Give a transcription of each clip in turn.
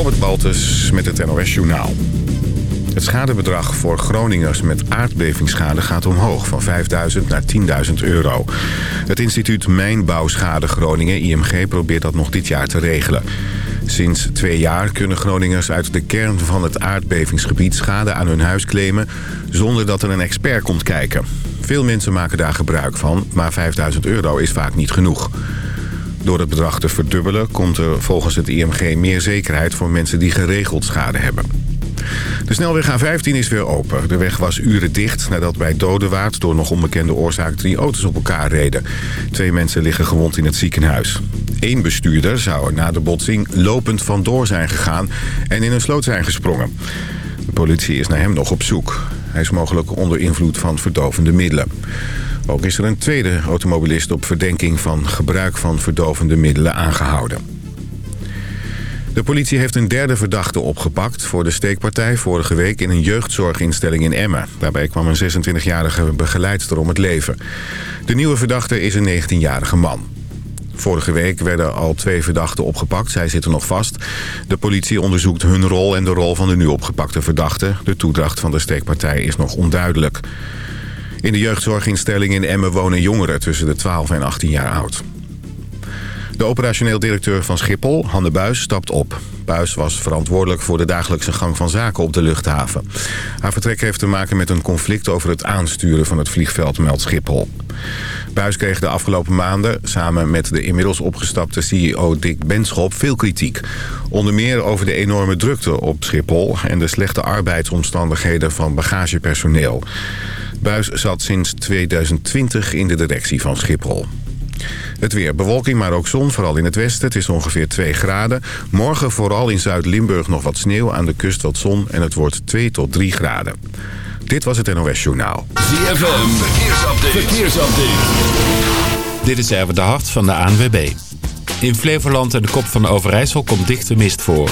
Robert Baltus met het NOS Journaal. Het schadebedrag voor Groningers met aardbevingsschade gaat omhoog... van 5.000 naar 10.000 euro. Het instituut Mijnbouwschade Groningen, IMG, probeert dat nog dit jaar te regelen. Sinds twee jaar kunnen Groningers uit de kern van het aardbevingsgebied... schade aan hun huis claimen zonder dat er een expert komt kijken. Veel mensen maken daar gebruik van, maar 5.000 euro is vaak niet genoeg. Door het bedrag te verdubbelen komt er volgens het IMG meer zekerheid voor mensen die geregeld schade hebben. De snelweg A15 is weer open. De weg was uren dicht nadat bij Dodewaard door nog onbekende oorzaak drie auto's op elkaar reden. Twee mensen liggen gewond in het ziekenhuis. Eén bestuurder zou er na de botsing lopend vandoor zijn gegaan en in een sloot zijn gesprongen. De politie is naar hem nog op zoek. Hij is mogelijk onder invloed van verdovende middelen. Ook is er een tweede automobilist op verdenking van gebruik van verdovende middelen aangehouden. De politie heeft een derde verdachte opgepakt voor de steekpartij vorige week in een jeugdzorginstelling in Emmen. Daarbij kwam een 26-jarige begeleidster om het leven. De nieuwe verdachte is een 19-jarige man. Vorige week werden al twee verdachten opgepakt. Zij zitten nog vast. De politie onderzoekt hun rol en de rol van de nu opgepakte verdachte. De toedracht van de steekpartij is nog onduidelijk. In de jeugdzorginstelling in Emmen wonen jongeren tussen de 12 en 18 jaar oud. De operationeel directeur van Schiphol, Hanne Buis, stapt op. Buis was verantwoordelijk voor de dagelijkse gang van zaken op de luchthaven. Haar vertrek heeft te maken met een conflict over het aansturen van het vliegveld, meldt Schiphol. Buis kreeg de afgelopen maanden samen met de inmiddels opgestapte CEO Dick Benschop veel kritiek. Onder meer over de enorme drukte op Schiphol en de slechte arbeidsomstandigheden van bagagepersoneel. Buis zat sinds 2020 in de directie van Schiphol. Het weer bewolking, maar ook zon, vooral in het westen. Het is ongeveer 2 graden. Morgen vooral in Zuid-Limburg nog wat sneeuw, aan de kust wat zon... en het wordt 2 tot 3 graden. Dit was het NOS Journaal. ZFM, verkeersupdate. verkeersupdate. Dit is even de hart van de ANWB. In Flevoland en de kop van de Overijssel komt dichte mist voor.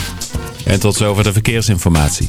En tot zover de verkeersinformatie.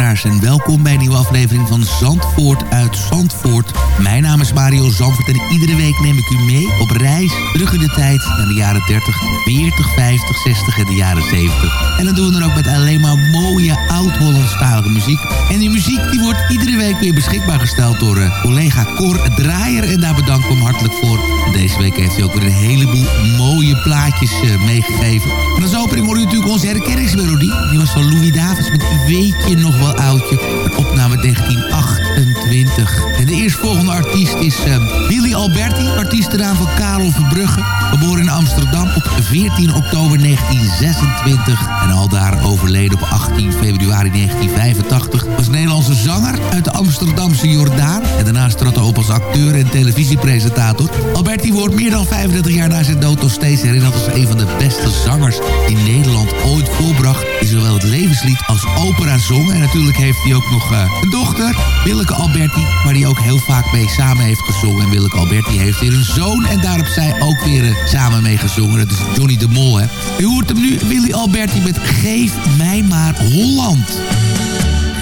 en welkom bij een nieuwe aflevering van Zandvoort uit Zandvoort. Mijn naam is Mario Zandvoort en iedere week neem ik u mee op reis terug in de tijd naar de jaren 30, 40, 50, 60 en de jaren 70. En dat doen we dan ook met alleen maar mooie oud-Hollandstalige muziek. En die muziek die wordt iedere week weer beschikbaar gesteld door uh, collega Cor Draaier en daar bedank ik hem hartelijk voor. Deze week heeft hij ook weer een heleboel mooie plaatjes uh, meegegeven. En als opening hoor je natuurlijk onze herkenningsmelodie. Die was van Louis Davids met Weet je nog wel oudje? Opname 1928. En de eerstvolgende artiest is uh, Willy Alberti, artiestenaam van Karel Verbrugge. Geboren in Amsterdam op 14 oktober 1926. En al daar overleden op 18 februari 1985. Was een Nederlandse zanger uit de Amsterdamse Jordaan. En daarnaast trad hij op als acteur en televisiepresentator. Alberti wordt meer dan 35 jaar na zijn dood nog steeds herinnerd als een van de beste zangers die Nederland ooit volbracht. Die zowel het levenslied als opera zong. En natuurlijk heeft hij ook nog uh, een dochter, Willeke Alberti, waar hij ook heel vaak mee samen heeft gezongen. En Willeke Alberti heeft weer een zoon en daar heb zij ook weer uh, samen mee gezongen. Dat is Johnny de Mol, hè. U hoort hem nu, Willy Alberti met Geef mij maar Holland.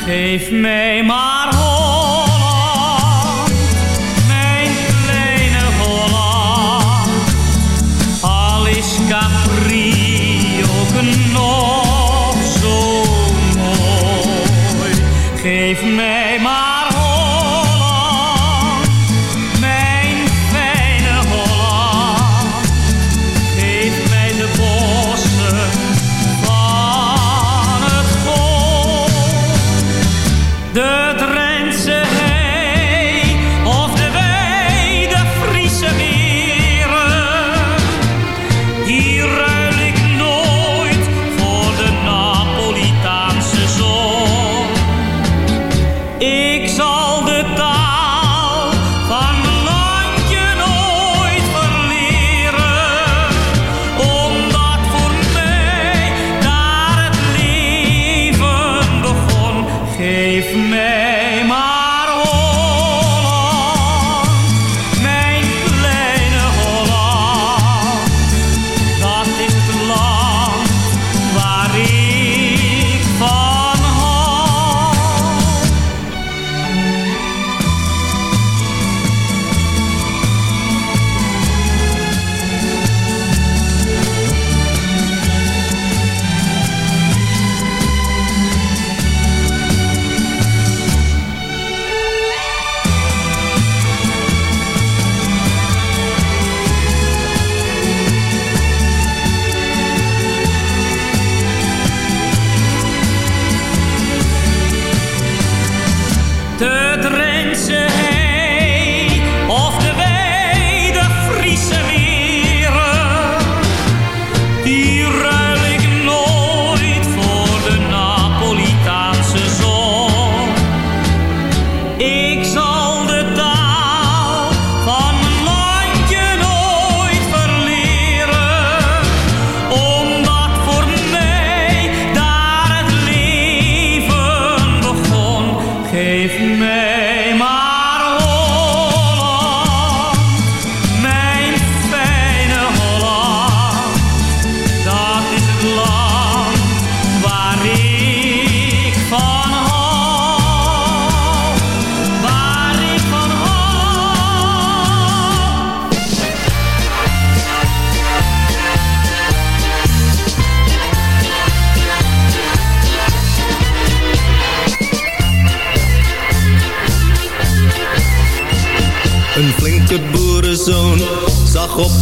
Geef mij maar Holland, mijn kleine Holland. Al is Capri ook nog zo mooi. Geef mij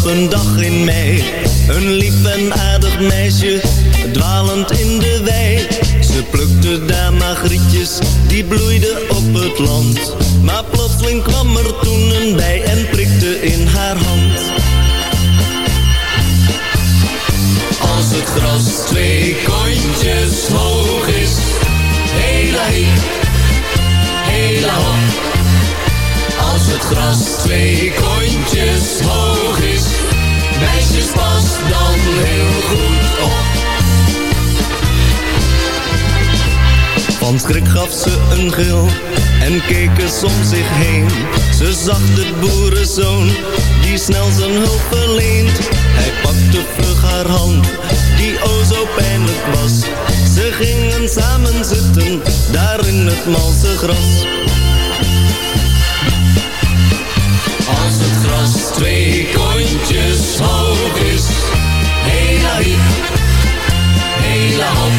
een dag in mei. Een lief en aardig meisje dwalend in de wei. Ze plukte daar magrietjes, die bloeiden op het land. Maar plotseling kwam er toen een bij en prikte in haar hand. Als het gras twee kontjes hoog is Hela hiep, hela hop als het gras twee kontjes hoog is. Meisjes, pas dan heel goed op. Van schrik gaf ze een gil en keek eens om zich heen. Ze zag de boerenzoon die snel zijn hulp verleent. Hij pakte vlug haar hand die o zo pijnlijk was. Ze gingen samen zitten daar in het malse gras. Twee kontjes hoog is. Hela hiep, hela hop.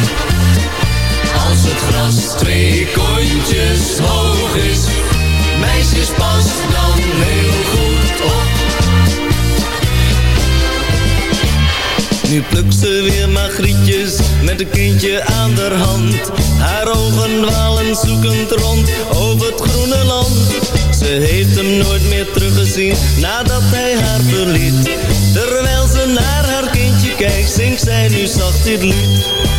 Als het gras twee kontjes hoog is. Meisjes, pas dan heel goed op. Nu plukt ze weer magrietjes met een kindje aan haar hand. Haar ogen dwalen zoekend rond over het groene land. Ze heeft hem nooit nadat hij haar verliet. Terwijl ze naar haar kindje kijkt, zingt zij nu zacht dit lied.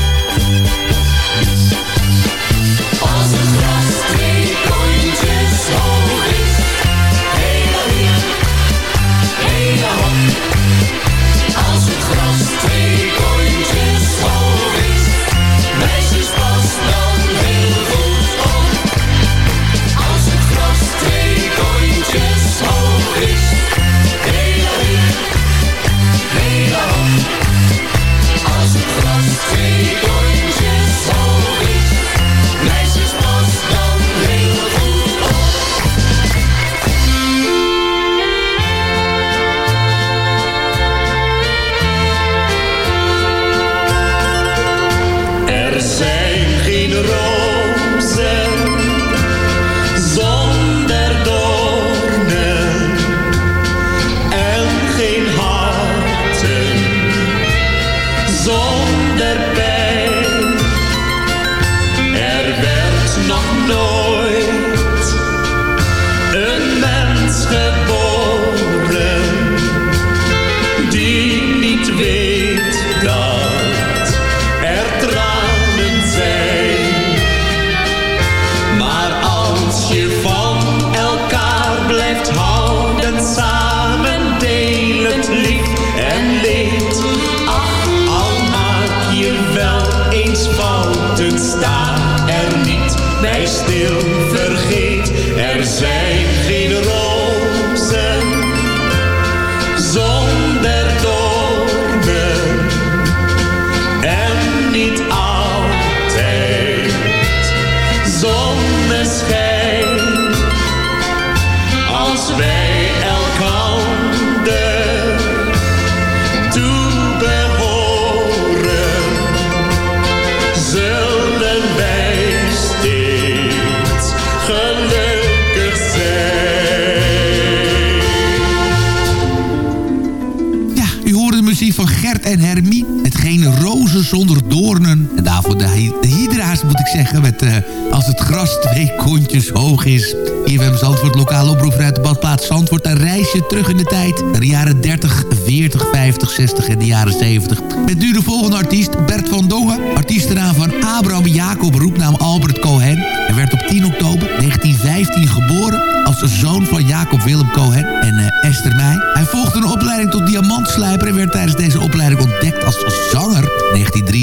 Met, eh, als het gras twee kontjes hoog is. IFM Zandvoort, lokale oproep uit de badplaats Zandvoort. Een reisje terug in de tijd naar de jaren 30, 40, 50, 60 en de jaren 70. Met nu de volgende artiest, Bert van Dongen. Artiestennaam van Abraham Jacob, roepnaam Albert Cohen. Hij werd op 10 oktober 1915 geboren als zoon van Jacob Willem Cohen en uh, Esther Meij. Hij volgde een opleiding tot diamantslijper en werd tijdens deze opleiding ontdekt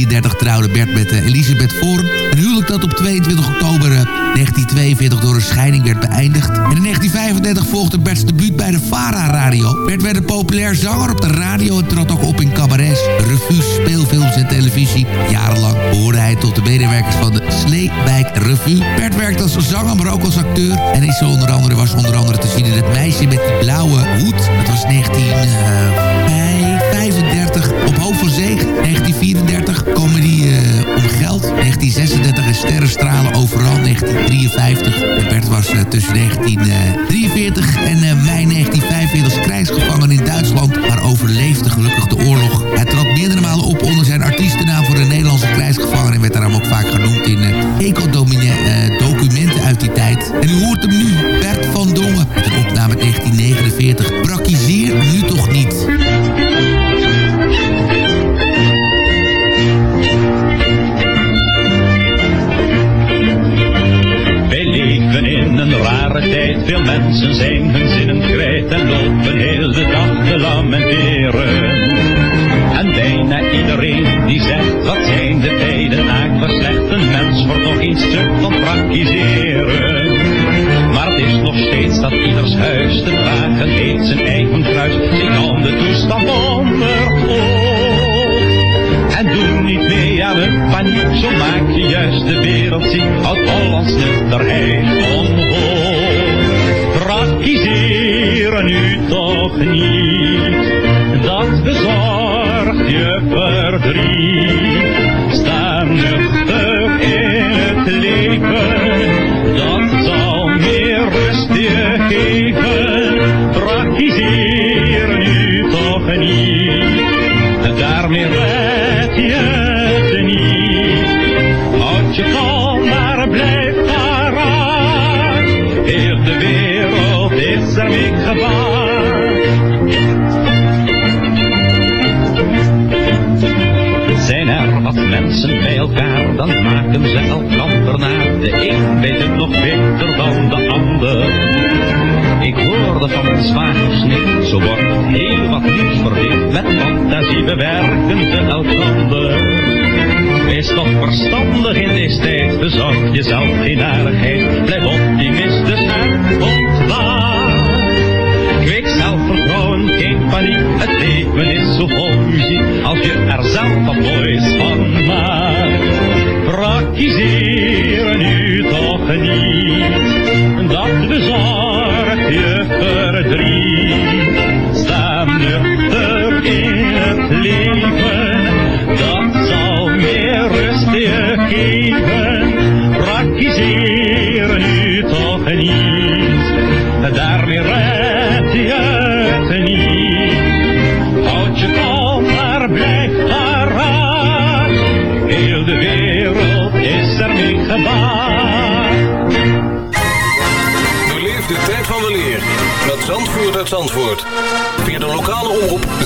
30 trouwde Bert met uh, Elisabeth Voorn. Een huwelijk dat op 22 oktober eh, 1942 door een scheiding werd beëindigd. En in 1935 volgde Bert's debuut bij de Vara Radio. Bert werd een populair zanger op de radio en trad ook op in cabarets, revues, speelfilms en televisie. Jarenlang behoorde hij tot de medewerkers van de Sleewijk Revue. Bert werkte als zanger, maar ook als acteur. En is onder andere, was onder andere te zien in Het meisje met die blauwe hoed. Dat was 1935 eh, op Hoofd van Zegen, 1934. 1953. En Bert was uh, tussen 1943 en van een zwagersnik, zo wordt heel wat nieuws verlicht. Met fantasie bewerken ze elkander. Wees toch verstandig in deze tijd, bezorg jezelf geen narigheid. Blijf optimistisch en ontwaar. Kweek zelfvertrouwen, geen paniek, het leven is zo vol muziek. Als je er zelf wat moois van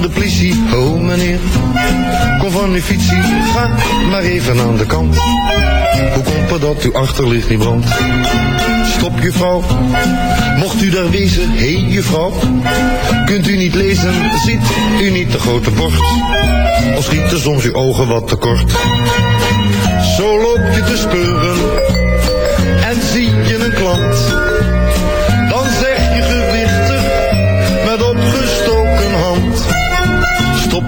de politie, oh meneer. Kom van uw fietsie, ga maar even aan de kant. Hoe komt het dat uw achterlicht niet brandt? Stop juffrouw, mocht u daar wezen, hé hey, juffrouw. Kunt u niet lezen, ziet u niet de grote bord. Of schieten soms uw ogen wat te kort. Zo loop je te speuren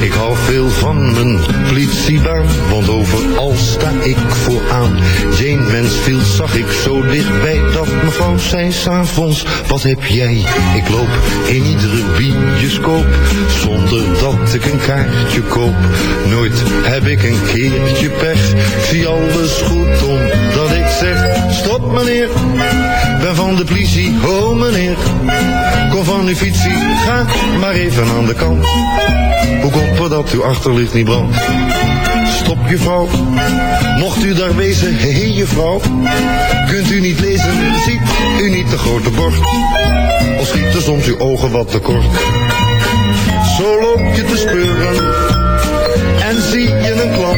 Ik hou veel van mijn politiebaan, want overal sta ik vooraan. Mens viel zag ik zo dichtbij dat mevrouw zei s'avonds, wat heb jij? Ik loop in iedere bioscoop, zonder dat ik een kaartje koop. Nooit heb ik een keertje pech, ik zie alles goed omdat ik zeg, stop meneer, ben van de politie, oh meneer. Kom van uw fietsie, ga maar even aan de kant. Hoe komt het dat uw achterlicht niet brandt? Stop juffrouw, mocht u daar wezen, hé hey, juffrouw. Kunt u niet lezen, ziet u niet de grote bord? Of schieten soms uw ogen wat te kort? Zo loop je te speuren en zie je een klant.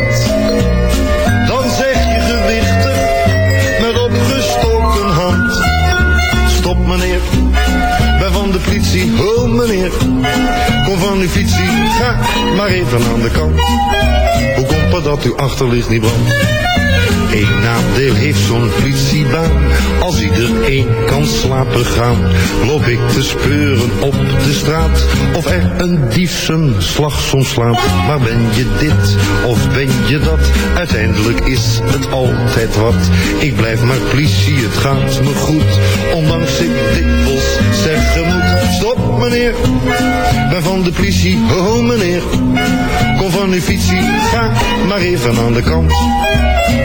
Politie, meneer. Kom van uw fietsie, ga maar even aan de kant. Hoe komt het dat uw achterlicht niet brandt? Eén nadeel heeft zo'n politiebaan. Als iedereen kan slapen gaan, loop ik te speuren op de straat. Of er een dief zijn slag soms slaat. Maar ben je dit of ben je dat? Uiteindelijk is het altijd wat. Ik blijf maar politie, het gaat me goed. Ondanks ik dikwijls zeggen moet. Stop meneer, ben van de politie, oh meneer. Kom van uw fietsie, ga maar even aan de kant.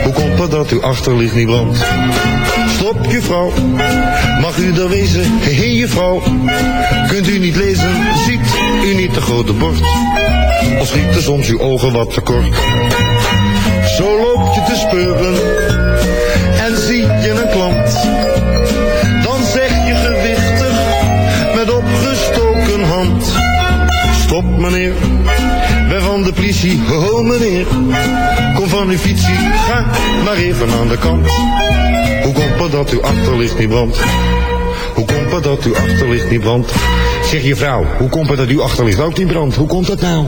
Hoe komt het dat uw achterlicht niet brandt? Stop juffrouw, mag u daar wezen? Hé hey, juffrouw, kunt u niet lezen? Ziet u niet de grote bord? Of schieten soms uw ogen wat te kort? Zo loop je te speuren meneer, ben van de politie, oh meneer. Kom van uw fietsie, ga maar even aan de kant. Hoe komt het dat uw achterlicht niet brandt? Hoe komt het dat uw achterlicht niet brandt? Zeg je vrouw, hoe komt het dat uw achterlicht ook niet brandt? Hoe komt dat nou?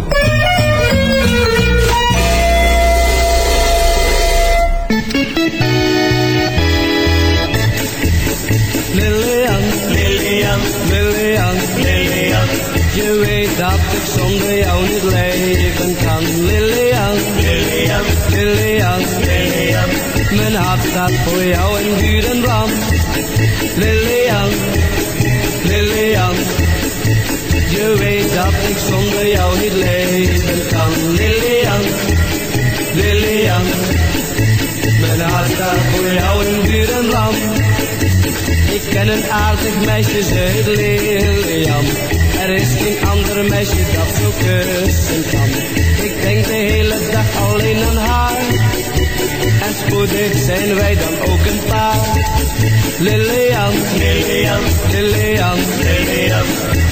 Ik zonder jou niet leven kan. Lilian, Lilian, Lilian, Lilian. Mijn hart staat voor jou in vuur en vlam. Lilian, Lilian. Je weet dat ik zonder jou niet leven kan. Lilian, Lilian. Mijn hart staat voor jou in vuur en vlam. Ik ken een aardig meisje, ze heet Lilian. Er is geen ander meisje dat zo kussen kan. Ik denk de hele dag alleen aan haar. En spoedig zijn wij dan ook een paar. Lilian, Lilian, Lilian, Lilian.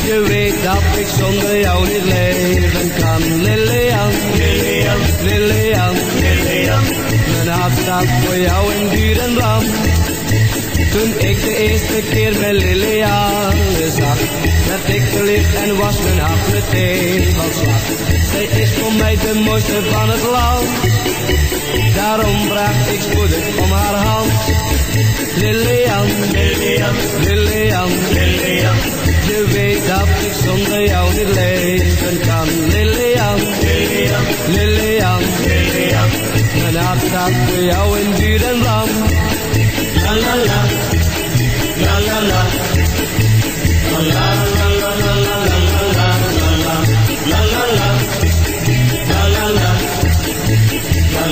Je weet dat ik zonder jou niet leven kan. Lilian, Lilian, Lilian, Lilian. Mijn hart staat voor jou in vuur en vlam. Toen ik de eerste keer bij Liliane zag, werd ik en was mijn hart meteen van slag. Zij is voor mij de mooiste van het land, daarom vraag ik spoedig om haar hand. Lilian, Lilian, Lilian, Lilian, je weet dat ik zonder jou niet leven kan. Lilian, Lilian, Lilian, Lilian, mijn hart staat voor jou in vuur en la la. La, la la. La la la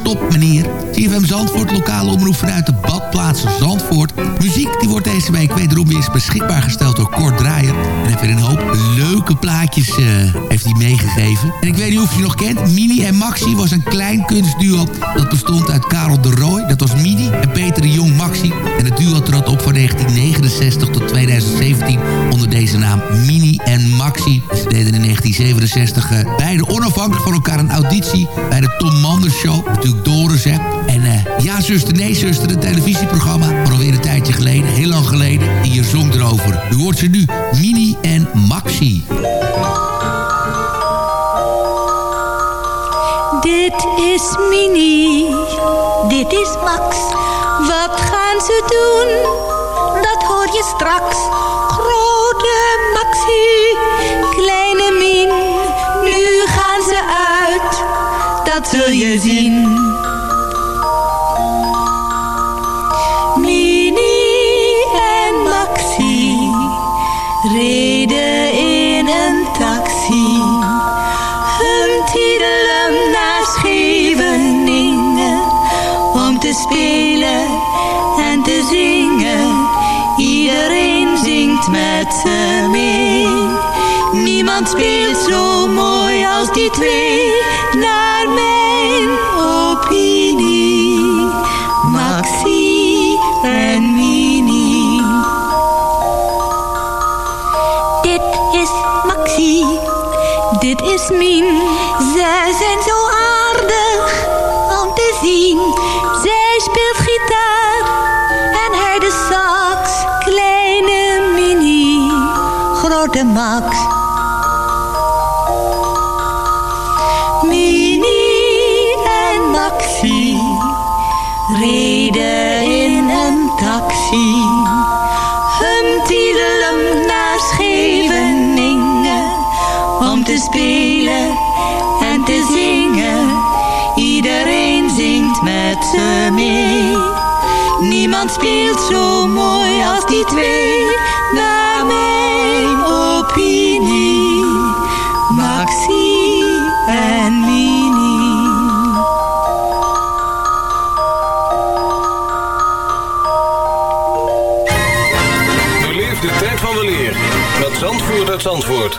Stop Meneer. CFM Zandvoort, lokale omroep vanuit de badplaats Zandvoort. Muziek die wordt deze week wederom weer beschikbaar gesteld door Kort Draaier. En heeft weer een hoop leuke plaatjes eh, heeft hij meegegeven. En ik weet niet of je nog kent, Mini en Maxi was een klein kunstduo. Dat bestond uit Karel de Rooij, dat was Mini, en Peter de Jong Maxi. En het duo trad op van 1969 tot 2017 onder deze naam Mini en Maxi. Ze deden in 1967 uh, beide onafhankelijk van elkaar een auditie bij de Tom Manders Show. Natuurlijk Doris, hè. En uh, Ja Zuster, Nee Zuster, een televisieprogramma van alweer een tijdje geleden, heel lang geleden. Die hier zong erover. U hoort ze nu, Mini en Maxi. Dit is Mini, dit is Max. Wat gaan ze doen? Dat hoor je straks. Niemand speelt zo mooi als die twee, naar mijn opinie. Maxi en Mini. Dit is Maxi, dit is Min. Te spelen en te zingen. Iedereen zingt met ze mee. Niemand speelt zo mooi als die twee, naar mijn opinie. Maxi en Mini. Beleef de tijd van de leer met Zandvoort uit Zandvoort.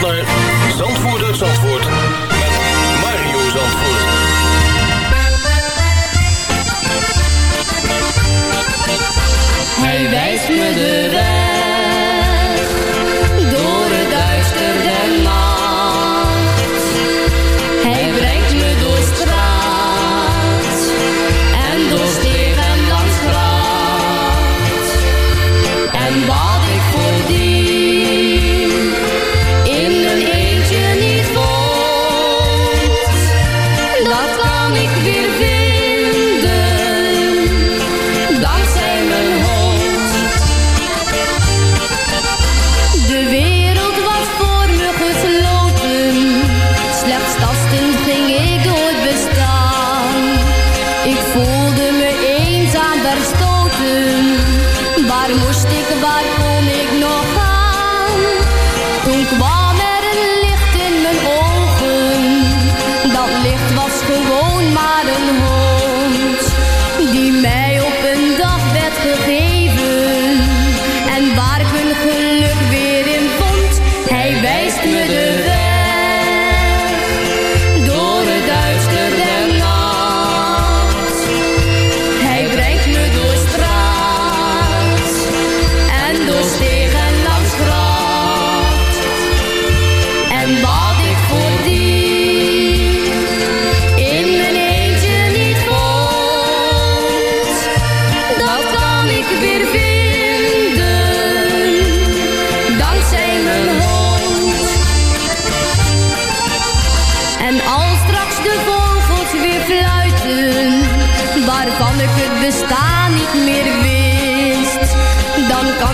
luistert naar Zandvoort uit Zandvoort met Mario Zandvoort. Hij wijst me de weg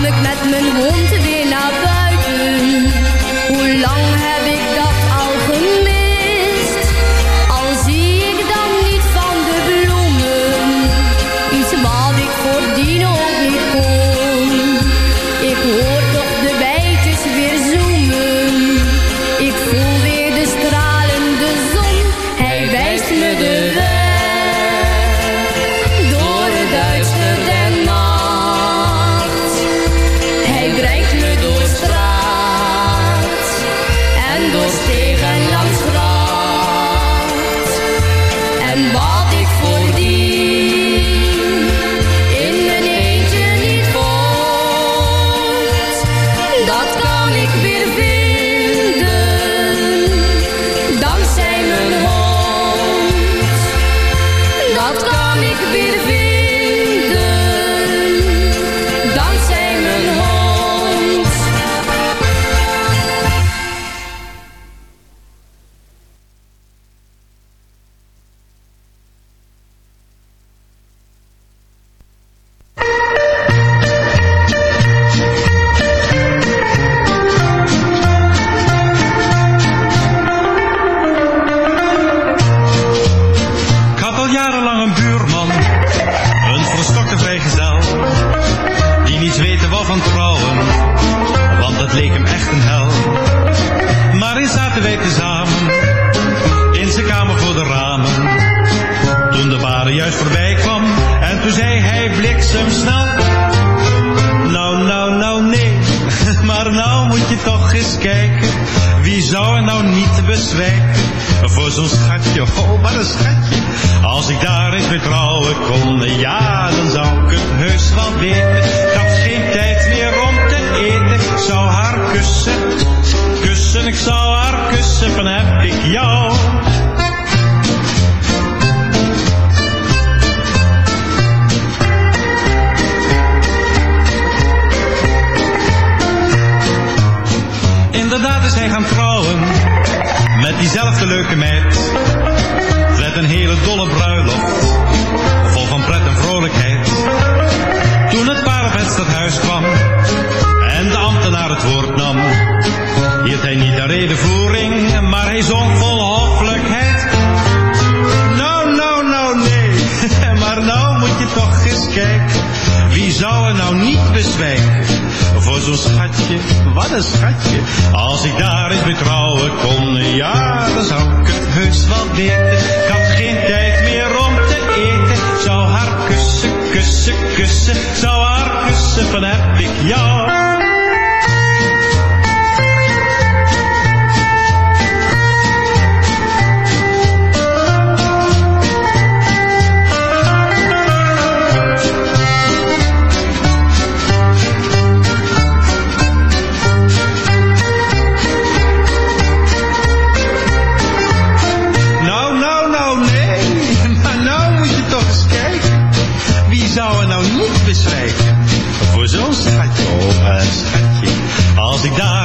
ik met mijn hond diezelfde leuke meid. Met een hele dolle bruiloft, vol van pret en vrolijkheid. Toen het paar op het stadhuis kwam en de ambtenaar het woord nam, hield hij niet de redenvoering, maar hij zong vol hoffelijkheid. Nou, nou, nou, nee, maar nou moet je toch eens kijken, wie zou er nou niet bezwijken? Voor zo'n schatje, wat een schatje, als ik daar eens mee kon, ja, dan zou ik het heus wel weten. Ik had geen tijd meer om te eten, zou haar kussen, kussen, kussen, zou haar kussen van heb ik jou.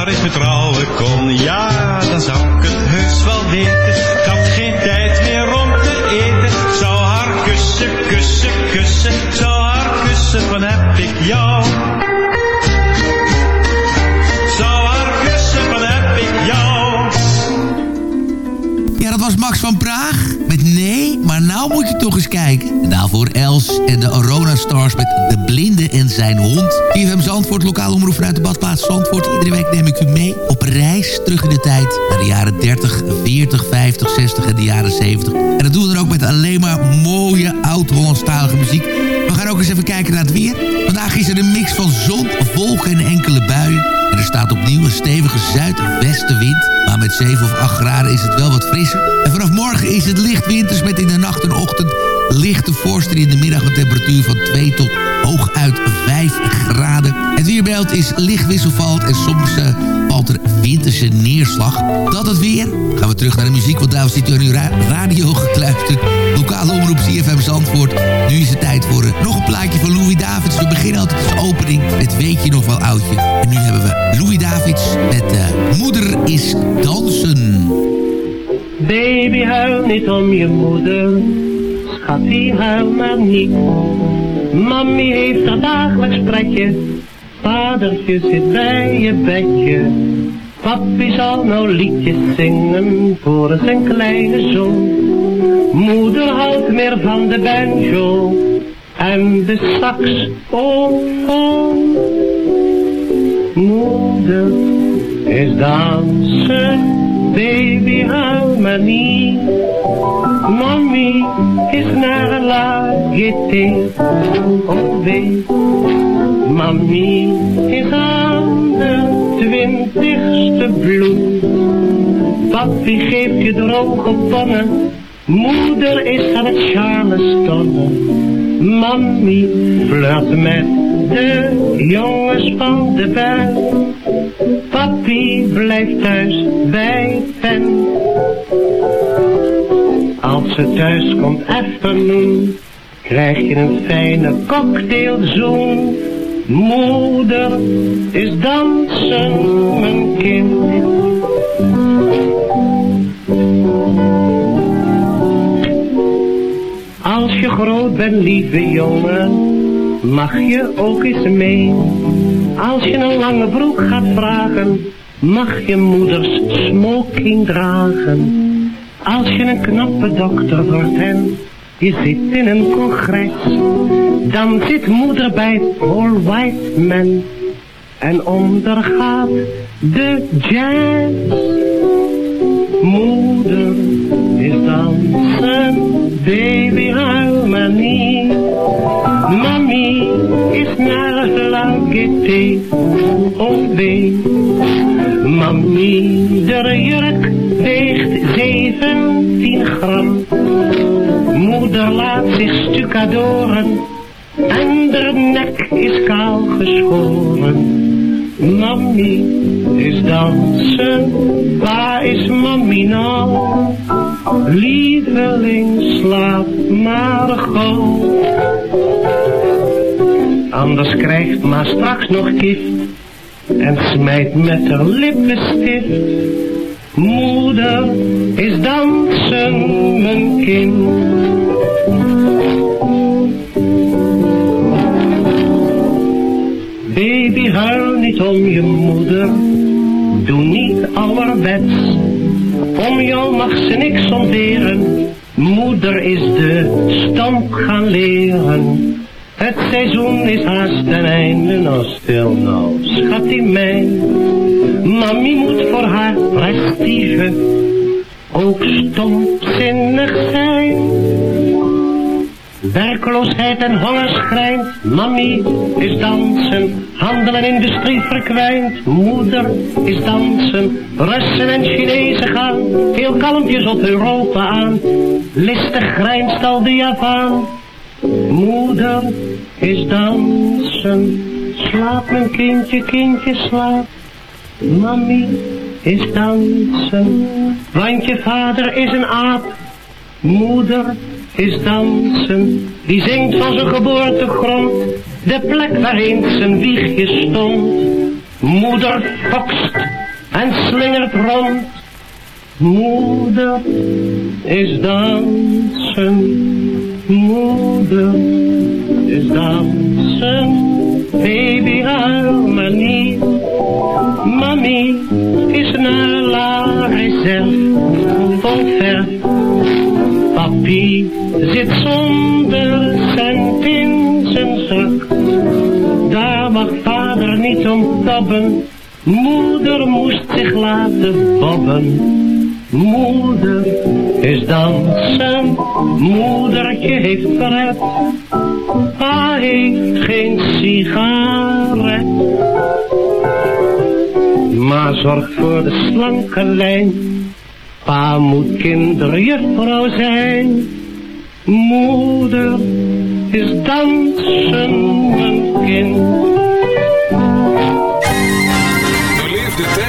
Daar eens met trouwen kon, ja, dan zou ik het heus wel weten. Ik had geen tijd meer om te eten. Zou haar kussen, kussen, kussen. Zou haar kussen van heb ik jou. Zou haar kussen van heb ik jou. Ja, dat was Max van Praag maar nou moet je toch eens kijken. En daarvoor Els en de Orona Stars met De Blinde en zijn hond. IFM Zandvoort, lokaal omroep vanuit de badplaats Zandvoort. Iedere week neem ik u mee op reis terug in de tijd. Naar de jaren 30, 40, 50, 60 en de jaren 70. En dat doen we dan ook met alleen maar mooie oud-Hollandstalige muziek. Ook eens even kijken naar het weer. Vandaag is er een mix van zon, wolken en enkele buien. En er staat opnieuw een stevige zuidwestenwind. Maar met 7 of 8 graden is het wel wat frisser. En vanaf morgen is het licht winters met in de nacht en ochtend lichte vorst in de middag een temperatuur van 2 tot hooguit 5 graden. Het weerbeeld is licht wisselvalt en soms eh, valt er winterse neerslag. Dat het weer. Gaan we terug naar de muziek, want daar zit u uw ra radio gekluisterd. Lokale omroep CFM Zandvoort. Nu is het tijd voor eh, nog een plaatje van Louis Davids. We beginnen altijd de opening met Weet je nog wel oudje. En nu hebben we Louis Davids met eh, Moeder is dansen. Baby, huil niet om je moeder. Schatje, huil maar niet. Mami heeft haar dagelijks pretje, vadertje zit bij je bedje. Papi zal nou liedjes zingen voor zijn kleine zoon. Moeder houdt meer van de banjo en de saxofoon. Moeder is dansen, baby maar niet. Mommy is naar la gaieté, oh wee. Mami is aan de twintigste bloem. Papi geeft je droge bonnen, moeder is aan het charlestonnen. Mami flirt met de jongens van de buik. Papi blijft thuis bij pen. Als ze thuis komt even, krijg je een fijne cocktailzoen. Moeder is dansen, mijn kind. Als je groot bent, lieve jongen, mag je ook eens mee. Als je een lange broek gaat vragen, mag je moeders smoking dragen. Als je een knappe dokter wordt en je zit in een congres, dan zit moeder bij Paul Whiteman en ondergaat de jazz. Moeder is dansen, baby huil maar niet. Mami is naar la gaieté, oh wee. Mami, de jurk weegt 17 gram. Moeder laat zich stucadoren en de nek is kaal geschoren. Mami is dansen, waar is mami nou? Lieveling, slaap maar gauw. Anders krijgt ma straks nog gift en smijt met haar lippenstift. Moeder is dansen, mijn kind. Baby, huil niet om je moeder, doe niet ouderwets. Om jou mag ze niks ontberen, moeder is de stamp gaan leren. Het seizoen is haast ten einde, nou stil nou, schat in mij. Mami moet voor haar prestige ook stomzinnig zijn. Werkloosheid en honger schrijnt, mami is dansen, handel en industrie verkwijnt. Moeder is dansen, Russen en Chinezen gaan, veel kalmpjes op Europa aan. Listig grijnst al de Javaan. Moeder is dansen, slaap mijn kindje, kindje slaap. Mami is dansen, want je vader is een aap. Moeder is dansen, die zingt van zijn geboortegrond, de plek waar eens zijn wiegje stond. Moeder fokst en slingert rond. Moeder is dansen, moeder is dansen, baby huil maar niet. Mami is naar la réserve, vol verf. Papi zit zonder cent in zijn zak. Daar mag vader niet om tabben. Moeder moest zich laten bobben. Moeder is dansen, moedertje heeft pret. Pa heeft geen sigaret. Maar zorgt voor de slanke lijn. Pa moet kinderjuffrouw zijn. Moeder is dansen, mijn kind.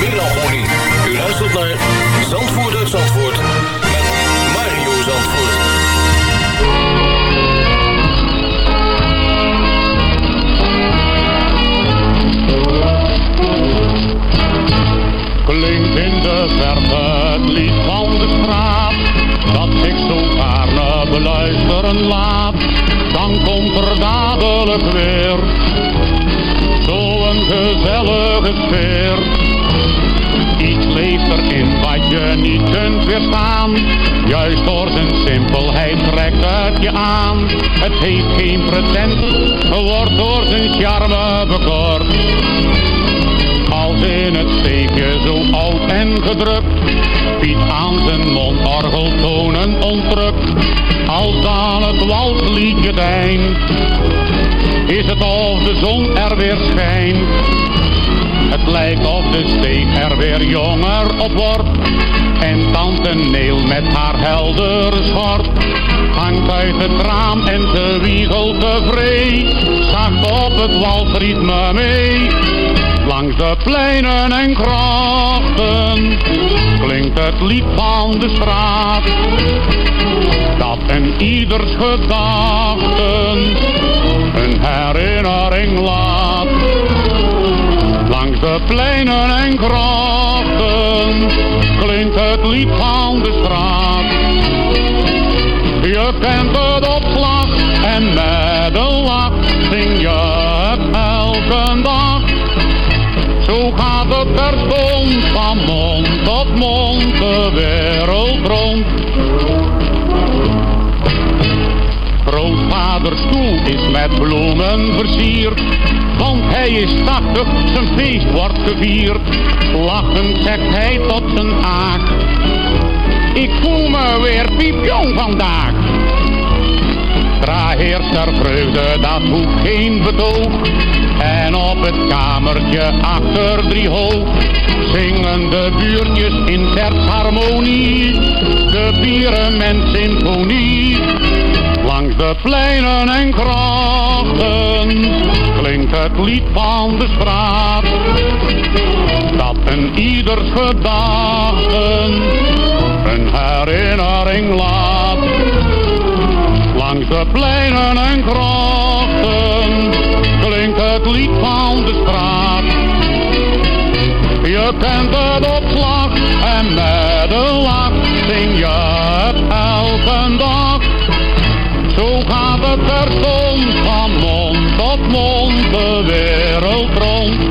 melancholie. U luistert naar Zandvoort uit Zandvoort met Mario Zandvoort. Klinkt in de verte het lied van de straat, dat ik zo gaarne beluisteren laat. Dan komt er dadelijk weer gezellige sfeer. Iets leeft erin wat je niet kunt weerstaan. Juist door zijn simpelheid trekt het je aan. Het heeft geen pretentie, wordt door zijn charme bekort. Als in het steekje zo en gedrukt, Piet aan zijn mondorgel tonen ontrukt. Als dan het walsliedje het eind, is het of de zon er weer schijnt. Het lijkt of de steek er weer jonger op wordt. En tante Neel met haar heldere schort hangt uit het raam en ze wiegelt tevreden. Zacht op het walsritme mee. Langs de pleinen en klinkt het lied van de straat. Dat en ieders gedachten een herinnering laat. Langs de pleinen en grachten klinkt het lied van de straat. Je kent het op slag en met een lach zing je het elke dag. Van mond tot mond de wereld rond. Grootvaders is met bloemen versierd, want hij is tachtig, zijn feest wordt gevierd. Lachend zegt hij tot zijn aak, ik voel me weer piepjong vandaag. Dra heerst er vreugde, dat hoeft geen betoog. En op het kamertje achter drie hoog zingen de buurtjes in tertsharmonie. De met symfonie. Langs de pleinen en grachten klinkt het lied van de straat. Dat een ieders gedachten een herinnering laat. Langs de pleinen en grachten klinkt het lied van de straat. Je kent het op slag en met een lach zing je het elke dag. Zo gaat het terstond van mond tot mond de wereld rond.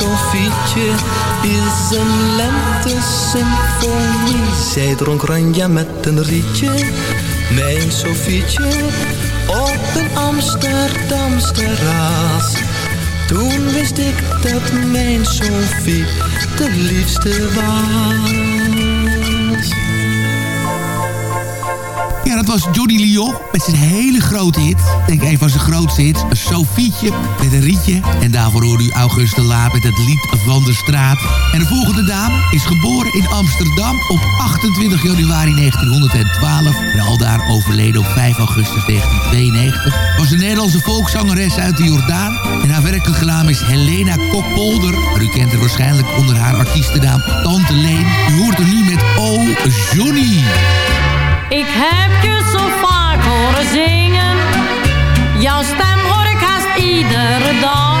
Sofietje is een lente-symfonie. Zij dronk ranja met een rietje, mijn Sofietje, op een Amsterdams terras. Toen wist ik dat mijn Sofie de liefste was. Ja, dat was Johnny Lyon met zijn hele grote hit. Denk een van zijn grootste hits. Sofietje met een rietje. En daarvoor hoorde u Auguste Laat met het lied van de straat. En de volgende dame is geboren in Amsterdam op 28 januari 1912. En al daar overleden op 5 augustus 1992. Was een Nederlandse volkszangeres uit de Jordaan. En haar werkelijke naam is Helena Kokpolder. Maar u kent haar waarschijnlijk onder haar artiestennaam Tante Leen. U hoort er nu met Oh Johnny. Ik heb je zo vaak horen zingen. Jouw stem hoor ik haast iedere dag.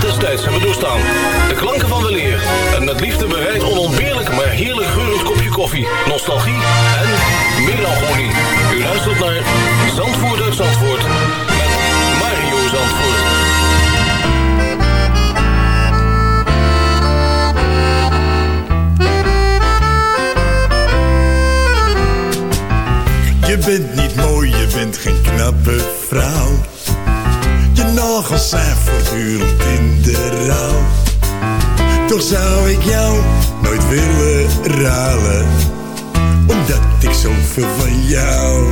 destijds hebben doorstaan. De klanken van weleer. En met liefde bereid onontbeerlijk, maar heerlijk geurend kopje koffie. Nostalgie en melancholie. U luistert naar Zandvoort uit Zandvoort. Met Mario Zandvoort. Je bent niet mooi, je bent geen knappe vrouw. Je nagels zijn voortdurend in de rouw. Toch zou ik jou nooit willen ruilen, omdat ik zoveel van jou.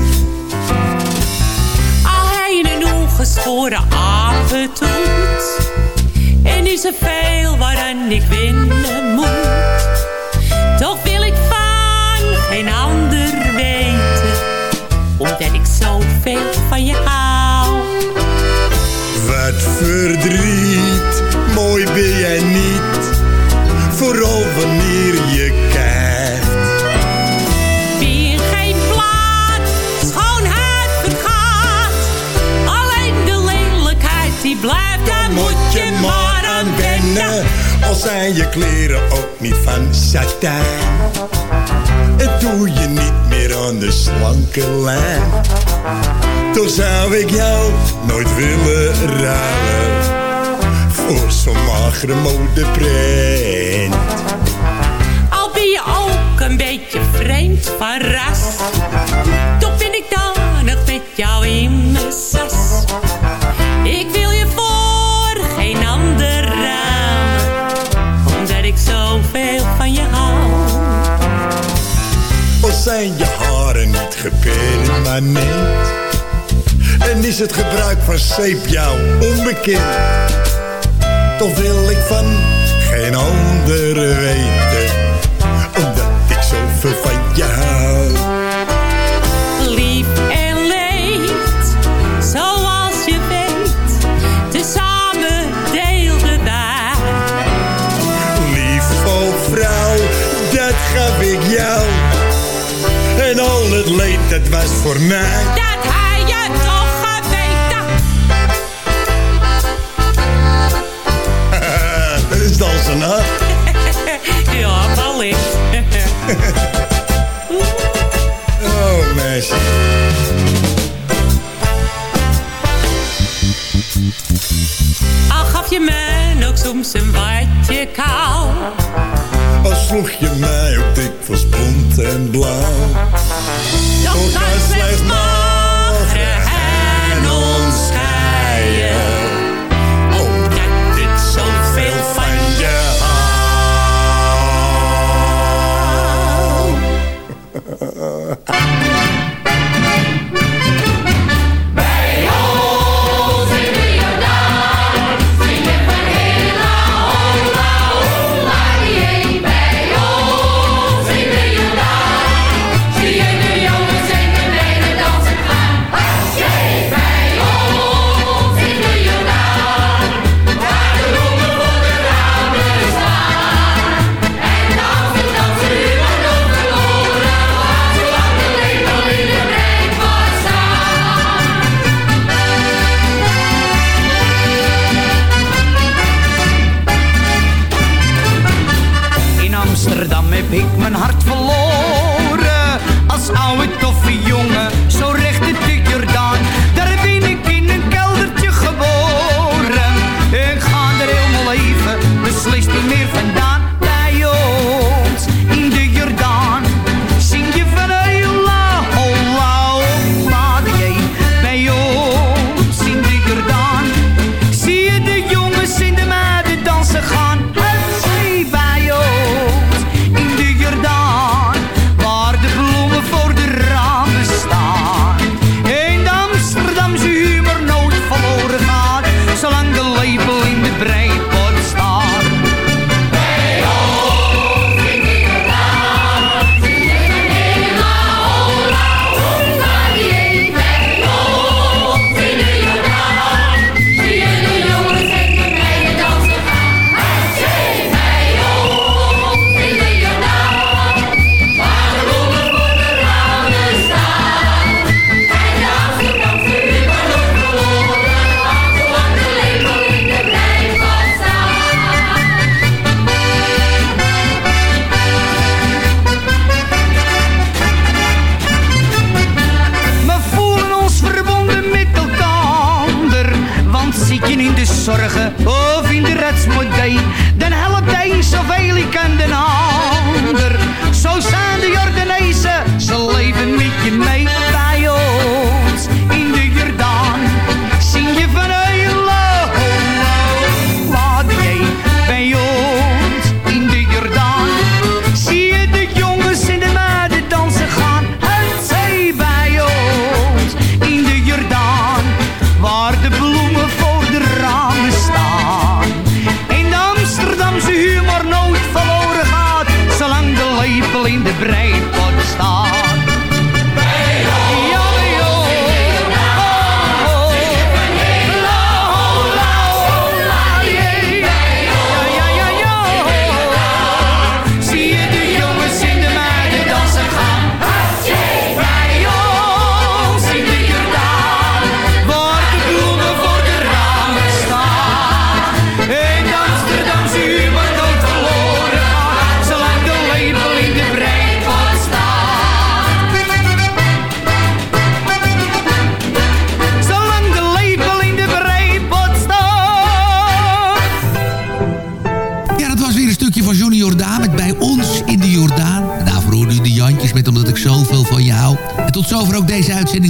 Al hij een ongeschoren apentoet. En is er veel waaraan ik winnen moet. Toch wil ik van geen ander weten. Omdat ik zoveel van je hou. Wat verdriet, mooi ben jij niet. Vooral wanneer je kijkt. Wie geen plaat schoonheid vergaat. Alleen de lelijkheid die blijft, daar moet je maar aan wennen. Al zijn je kleren ook niet van satijn. Het doe je niet meer aan de slanke lijn. Toch zou ik jou nooit willen ruilen. Voor zo'n magere modeprint. Al ben je ook een beetje vreemd van ras. Toch ben ik dan nog met jou in mijn sas. Ik wil je voor geen ander ruilen. Omdat ik zoveel van je hou. Al zijn je haren niet gepermanent. En is het gebruik van zeep jou onbekend. Toch wil ik van geen ander weten. Omdat ik zoveel van jou hou. Lief en leed, zoals je weet. Tezamen deelden wij. Lief oh vrouw, dat gaf ik jou. En al het leed, dat was voor mij. hè? ja, wellicht. Oh, meisje. Al gaf je me ook soms een watje kou. Al sloeg je mij ook dikwijls bont en blauw. Toch kan slechts magere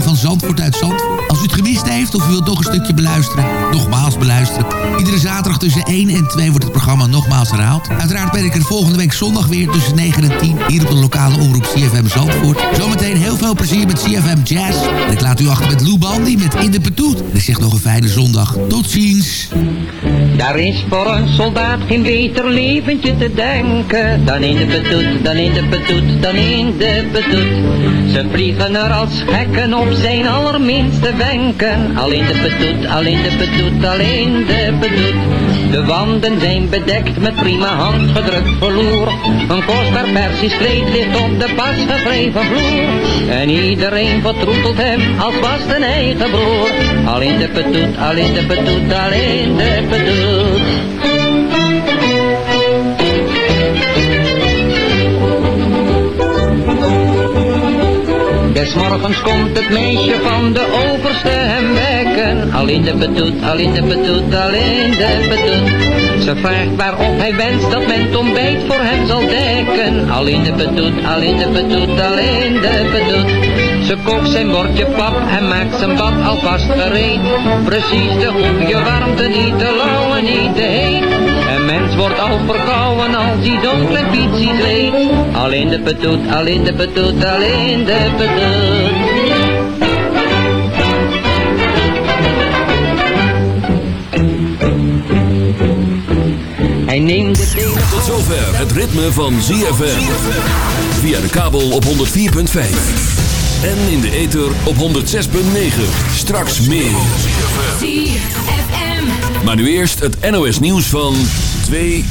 van Zandvoort uit Zandvoort. Als u het gemist heeft of u wilt nog een stukje beluisteren, nogmaals beluisteren. Iedere zaterdag tussen 1 en 2 wordt het programma nogmaals herhaald. Uiteraard ben ik er volgende week zondag weer tussen 9 en 10. Hier op de lokale omroep CFM Zandvoort. Zometeen heel veel plezier met CFM Jazz. En ik laat u achter met Lou Bandy met In de Petoet. En ik zeg nog een fijne zondag. Tot ziens. Daar is voor een soldaat geen beter leventje te denken dan in de petoet, dan in de petoet, dan in de petoet. Ze vliegen er als gekken op zijn allerminste wenken. Al in de petoet, al in de petoet, al in de petoet. De wanden zijn bedekt met prima handgedrukt verloer. Een kostbaar persisch kleed ligt op de pas geschreven vloer. En iedereen vertroetelt hem als was zijn eigen broer. Al in de petoet, al in de petoet, al in de petoet. Des morgens komt het meisje van de overste hem wekken. Al in de petoet, al in de petoet, al in de petoet. Ze vraagt waarop hij wenst dat men het ontbijt voor hem zal dekken. Al in de petoet, al in de petoet, al in de petoet. Ze kookt zijn bordje pap en maakt zijn bad alvast gereed. Precies de goede warmte, niet te lauw en niet te heet. Wordt al verkouden als zo'n klein fietsie zweet. Al in de petoet, al in de petoet, al in de petoet. Hij neemt de benen... Tot zover het ritme van ZFM. Via de kabel op 104.5. En in de ether op 106.9. Straks meer. Maar nu eerst het NOS nieuws van 2 uur.